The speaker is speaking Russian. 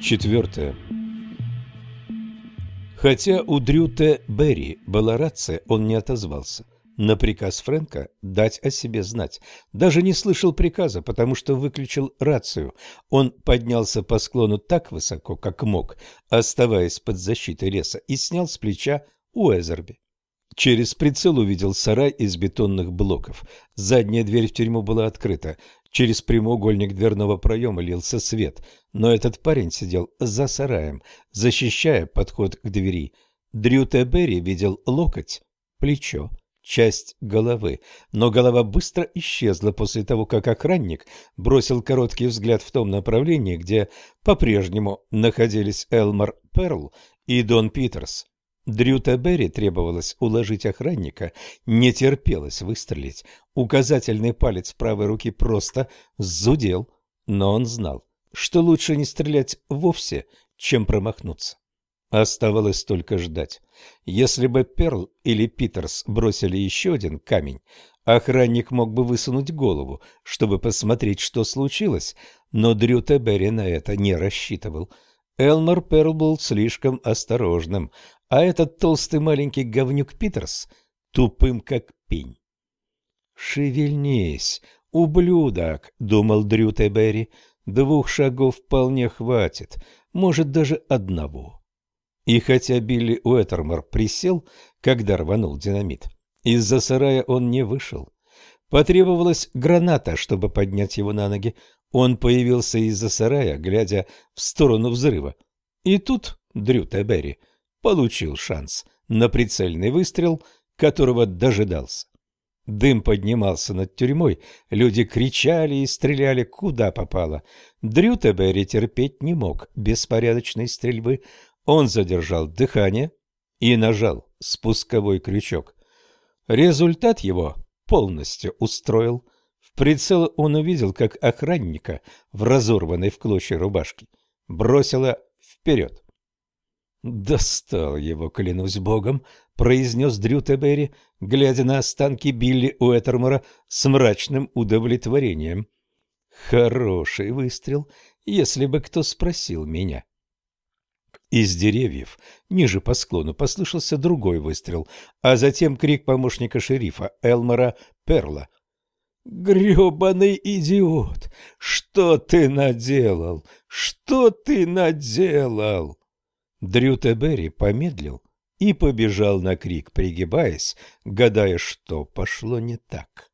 Четвертое. Хотя у Дрю Т. Берри была рация, он не отозвался. На приказ Фрэнка дать о себе знать. Даже не слышал приказа, потому что выключил рацию. Он поднялся по склону так высоко, как мог, оставаясь под защитой леса, и снял с плеча Уэзерби. Через прицел увидел сарай из бетонных блоков. Задняя дверь в тюрьму была открыта. Через прямоугольник дверного проема лился свет, но этот парень сидел за сараем, защищая подход к двери. Дрю Тебери видел локоть, плечо, часть головы, но голова быстро исчезла после того, как охранник бросил короткий взгляд в том направлении, где по-прежнему находились Элмар Перл и Дон Питерс. Дрю Берри требовалось уложить охранника, не терпелось выстрелить. Указательный палец правой руки просто зудел, но он знал, что лучше не стрелять вовсе, чем промахнуться. Оставалось только ждать. Если бы Перл или Питерс бросили еще один камень, охранник мог бы высунуть голову, чтобы посмотреть, что случилось, но Дрю Берри на это не рассчитывал. Элмор Перл был слишком осторожным, а этот толстый маленький говнюк Питерс тупым как пень. «Шевельнись, ублюдок!» — думал Дрю Тебери. «Двух шагов вполне хватит, может, даже одного». И хотя Билли Уэттермор присел, когда рванул динамит, из-за сарая он не вышел. Потребовалась граната, чтобы поднять его на ноги. Он появился из-за сарая, глядя в сторону взрыва. И тут Дрю Тебери получил шанс на прицельный выстрел, которого дожидался. Дым поднимался над тюрьмой, люди кричали и стреляли куда попало. Дрю Тебери терпеть не мог беспорядочной стрельбы. Он задержал дыхание и нажал спусковой крючок. Результат его полностью устроил. В прицел он увидел, как охранника в разорванной в клочья рубашке бросило вперед. «Достал его, клянусь богом», — произнес Дрю Тебери, глядя на останки Билли Уэттермора с мрачным удовлетворением. «Хороший выстрел, если бы кто спросил меня». Из деревьев ниже по склону послышался другой выстрел, а затем крик помощника шерифа Элмора Перла. «Гребаный идиот! Что ты наделал? Что ты наделал?» Дрю Тебери помедлил и побежал на крик, пригибаясь, гадая, что пошло не так.